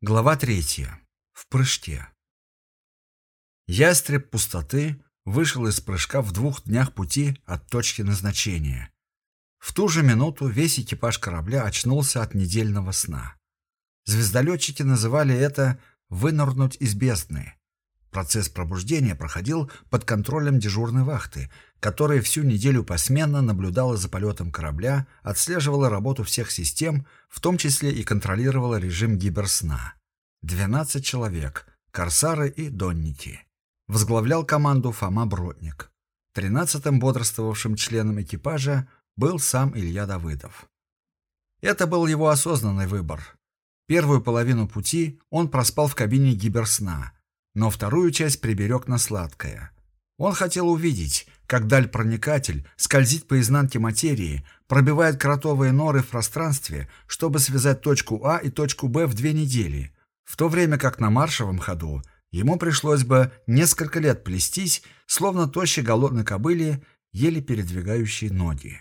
Глава третья. В прыжке. Ястреб пустоты вышел из прыжка в двух днях пути от точки назначения. В ту же минуту весь экипаж корабля очнулся от недельного сна. Звездолетчики называли это «вынырнуть из бездны». Процесс пробуждения проходил под контролем дежурной вахты, которая всю неделю посменно наблюдала за полетом корабля, отслеживала работу всех систем, в том числе и контролировала режим гиберсна. 12 человек, корсары и донники. Возглавлял команду Фома Бродник. Тринадцатым бодрствовавшим членом экипажа был сам Илья Давыдов. Это был его осознанный выбор. Первую половину пути он проспал в кабине гиберсна – но вторую часть приберег на сладкое. Он хотел увидеть, как даль-проникатель скользит по изнанке материи, пробивает кротовые норы в пространстве, чтобы связать точку А и точку Б в две недели, в то время как на маршевом ходу ему пришлось бы несколько лет плестись, словно тощей голодной кобыле, еле передвигающей ноги.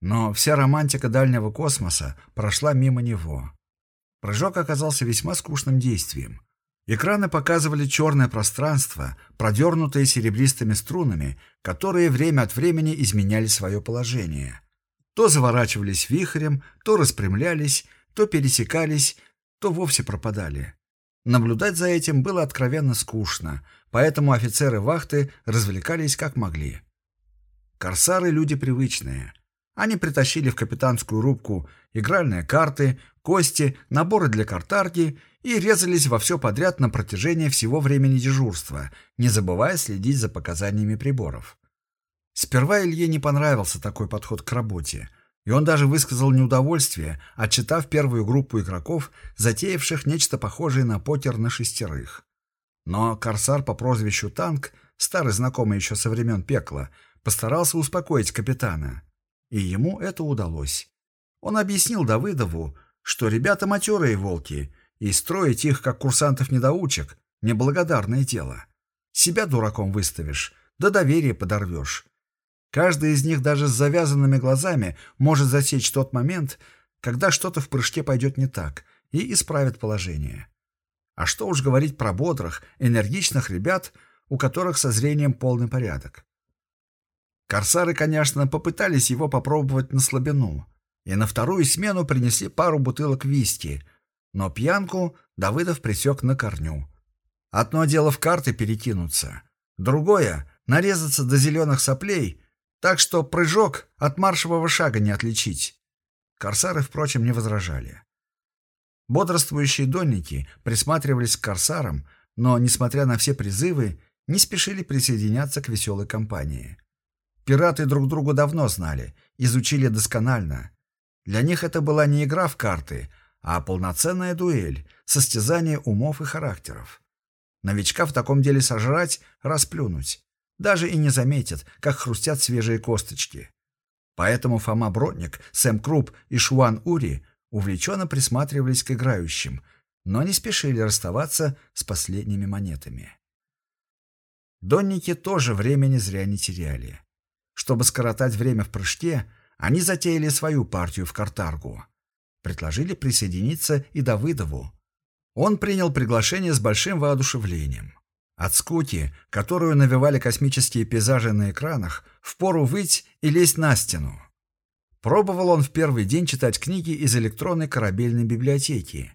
Но вся романтика дальнего космоса прошла мимо него. Прыжок оказался весьма скучным действием. Экраны показывали черное пространство, продернутое серебристыми струнами, которые время от времени изменяли свое положение. То заворачивались вихрем, то распрямлялись, то пересекались, то вовсе пропадали. Наблюдать за этим было откровенно скучно, поэтому офицеры вахты развлекались как могли. Корсары — люди привычные. Они притащили в капитанскую рубку игральные карты, кости, наборы для картарги — и резались во все подряд на протяжении всего времени дежурства, не забывая следить за показаниями приборов. Сперва Илье не понравился такой подход к работе, и он даже высказал неудовольствие, отчитав первую группу игроков, затеявших нечто похожее на покер на шестерых. Но корсар по прозвищу Танк, старый знакомый еще со времен пекла, постарался успокоить капитана. И ему это удалось. Он объяснил Давыдову, что ребята матерые волки — и строить их, как курсантов-недоучек, неблагодарное дело. Себя дураком выставишь, да доверие подорвешь. Каждый из них даже с завязанными глазами может засечь тот момент, когда что-то в прыжке пойдет не так, и исправит положение. А что уж говорить про бодрых, энергичных ребят, у которых со зрением полный порядок. Корсары, конечно, попытались его попробовать на слабину, и на вторую смену принесли пару бутылок виски, но пьянку Давыдов присек на корню. Одно дело в карты перекинуться, другое — нарезаться до зеленых соплей, так что прыжок от маршевого шага не отличить. Корсары, впрочем, не возражали. Бодрствующие донники присматривались к корсарам, но, несмотря на все призывы, не спешили присоединяться к веселой компании. Пираты друг другу давно знали, изучили досконально. Для них это была не игра в карты, а полноценная дуэль, состязание умов и характеров. Новичка в таком деле сожрать, расплюнуть. Даже и не заметят, как хрустят свежие косточки. Поэтому Фома Бродник, Сэм Круп и Шуан Ури увлеченно присматривались к играющим, но не спешили расставаться с последними монетами. Донники тоже времени зря не теряли. Чтобы скоротать время в прыжке, они затеяли свою партию в Картаргу предложили присоединиться и Давыдову. Он принял приглашение с большим воодушевлением. От скуки, которую навевали космические пейзажи на экранах, впору выть и лезть на стену. Пробовал он в первый день читать книги из электронной корабельной библиотеки.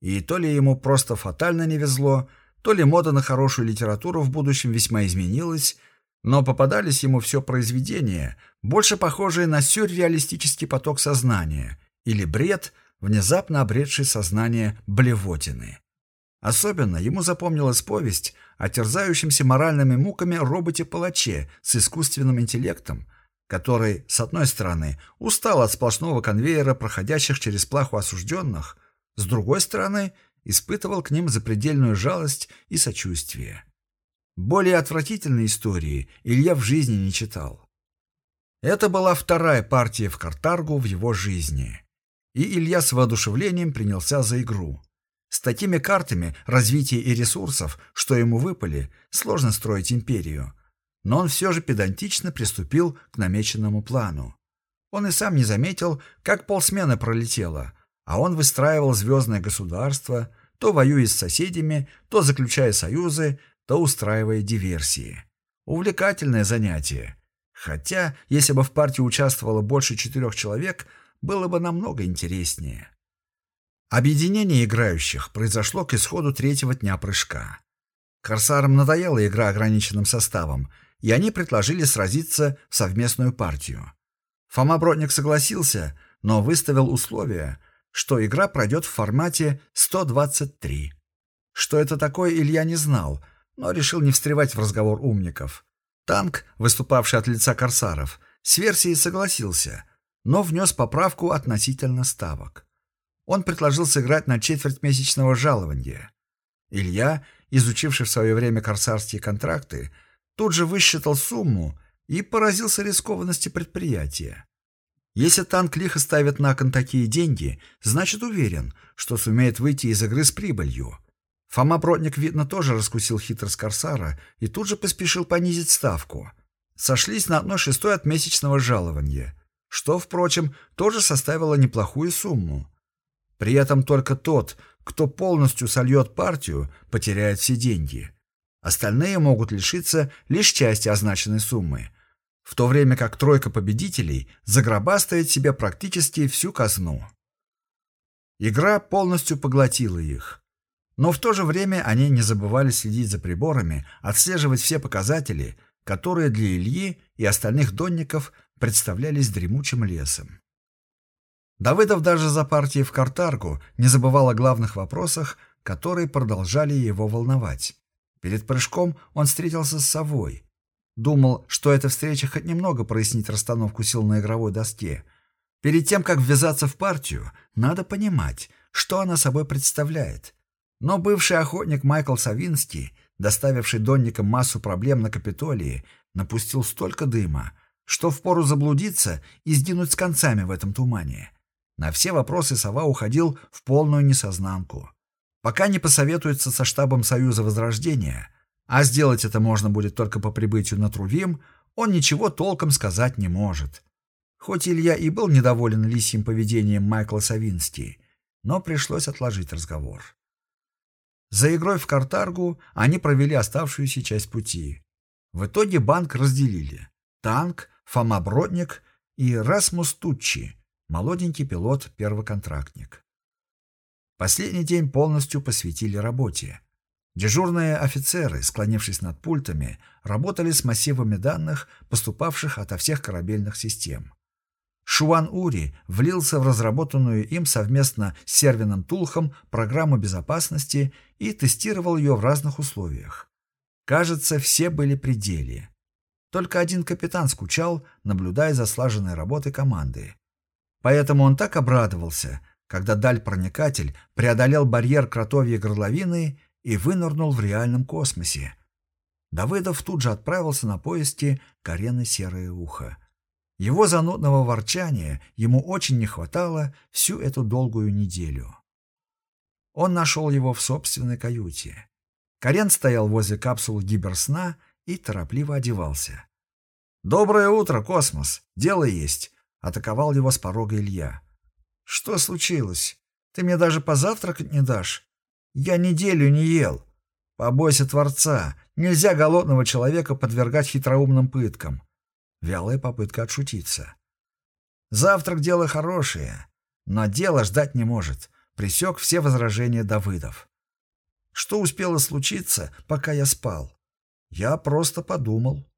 И то ли ему просто фатально не везло, то ли мода на хорошую литературу в будущем весьма изменилась, но попадались ему все произведения, больше похожие на сюрреалистический поток сознания, или бред, внезапно обретший сознание блевотины. Особенно ему запомнилась повесть о терзающемся моральными муками роботе-палаче с искусственным интеллектом, который, с одной стороны, устал от сплошного конвейера проходящих через плаху осужденных, с другой стороны, испытывал к ним запредельную жалость и сочувствие. Более отвратительной истории Илья в жизни не читал. Это была вторая партия в Картаргу в его жизни и Илья с воодушевлением принялся за игру. С такими картами развития и ресурсов, что ему выпали, сложно строить империю. Но он все же педантично приступил к намеченному плану. Он и сам не заметил, как полсмены пролетело, А он выстраивал звездное государство, то воюя с соседями, то заключая союзы, то устраивая диверсии. Увлекательное занятие. Хотя, если бы в партии участвовало больше четырех человек, было бы намного интереснее. Объединение играющих произошло к исходу третьего дня прыжка. Корсарам надоела игра ограниченным составом, и они предложили сразиться в совместную партию. Фома Бродник согласился, но выставил условие, что игра пройдет в формате 123. Что это такое, Илья не знал, но решил не встревать в разговор умников. Танк, выступавший от лица корсаров, с версией согласился, но внес поправку относительно ставок. Он предложил сыграть на четверть месячного жалования. Илья, изучивший в свое время корсарские контракты, тут же высчитал сумму и поразился рискованности предприятия. Если танк лихо ставит на кон такие деньги, значит уверен, что сумеет выйти из игры с прибылью. Фома Бродник, видно, тоже раскусил хитрость Корсара и тут же поспешил понизить ставку. Сошлись на одной шестой от месячного жалования, что, впрочем, тоже составило неплохую сумму. При этом только тот, кто полностью сольет партию, потеряет все деньги. Остальные могут лишиться лишь части означенной суммы, в то время как тройка победителей загробастает себе практически всю казну. Игра полностью поглотила их. Но в то же время они не забывали следить за приборами, отслеживать все показатели, которые для Ильи и остальных донников представлялись дремучим лесом. Давыдов даже за партией в Картаргу не забывал о главных вопросах, которые продолжали его волновать. Перед прыжком он встретился с совой, Думал, что эта встреча хоть немного прояснит расстановку сил на игровой доске. Перед тем, как ввязаться в партию, надо понимать, что она собой представляет. Но бывший охотник Майкл Савинский, доставивший донникам массу проблем на Капитолии, напустил столько дыма, что впору заблудиться и сдвинуть с концами в этом тумане. На все вопросы сова уходил в полную несознанку. Пока не посоветуется со штабом Союза Возрождения, а сделать это можно будет только по прибытию на Трувим, он ничего толком сказать не может. Хоть Илья и был недоволен лисьим поведением Майкла Савински, но пришлось отложить разговор. За игрой в Картаргу они провели оставшуюся часть пути. В итоге банк разделили. Танк, Фома Бродник и Расмус Туччи, молоденький пилот-первоконтрактник. Последний день полностью посвятили работе. Дежурные офицеры, склонившись над пультами, работали с массивами данных, поступавших ото всех корабельных систем. Шуан Ури влился в разработанную им совместно с Сервином Тулхом программу безопасности и тестировал ее в разных условиях. Кажется, все были при деле. Только один капитан скучал, наблюдая за слаженной работой команды. Поэтому он так обрадовался, когда даль-проникатель преодолел барьер кротовьей горловины и вынырнул в реальном космосе. Давыдов тут же отправился на поиски Карены Серое Ухо. Его занудного ворчания ему очень не хватало всю эту долгую неделю. Он нашел его в собственной каюте. Карен стоял возле капсулы гиберсна и торопливо одевался. «Доброе утро, космос! Дело есть!» — атаковал его с порога Илья. «Что случилось? Ты мне даже позавтракать не дашь?» Я неделю не ел. Побойся Творца. Нельзя голодного человека подвергать хитроумным пыткам. Вялая попытка отшутиться. Завтрак — дело хорошее, но дело ждать не может. Присек все возражения Давыдов. Что успело случиться, пока я спал? Я просто подумал.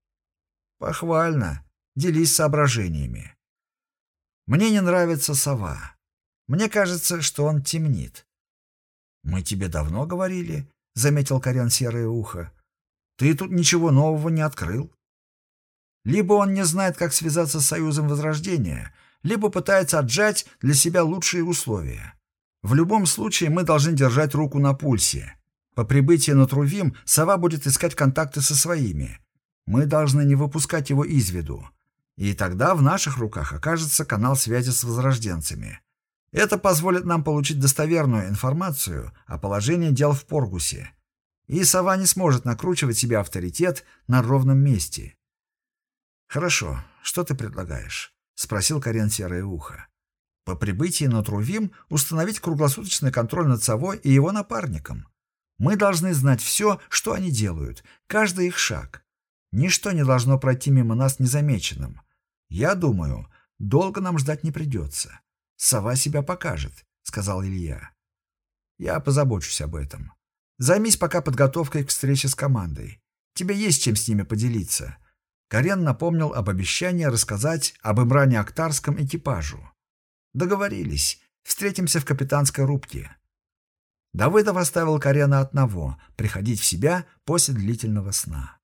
Похвально. Делись соображениями. Мне не нравится сова. Мне кажется, что он темнит. «Мы тебе давно говорили», — заметил Корян серое ухо. «Ты тут ничего нового не открыл». Либо он не знает, как связаться с Союзом Возрождения, либо пытается отжать для себя лучшие условия. В любом случае мы должны держать руку на пульсе. По прибытии на Трувим сова будет искать контакты со своими. Мы должны не выпускать его из виду. И тогда в наших руках окажется канал связи с возрожденцами. Это позволит нам получить достоверную информацию о положении дел в Поргусе. И сова не сможет накручивать себе авторитет на ровном месте. «Хорошо, что ты предлагаешь?» — спросил Карен Серое Ухо. По прибытии на Трувим установить круглосуточный контроль над собой и его напарником. Мы должны знать все, что они делают, каждый их шаг. Ничто не должно пройти мимо нас незамеченным. Я думаю, долго нам ждать не придется. Сова себя покажет, — сказал Илья. Я позабочусь об этом. Займись пока подготовкой к встрече с командой. Тебе есть чем с ними поделиться. Карен напомнил об обещании рассказать об Имране Актарском экипажу. Договорились. Встретимся в капитанской рубке. Давыдов оставил Карена одного, приходить в себя после длительного сна.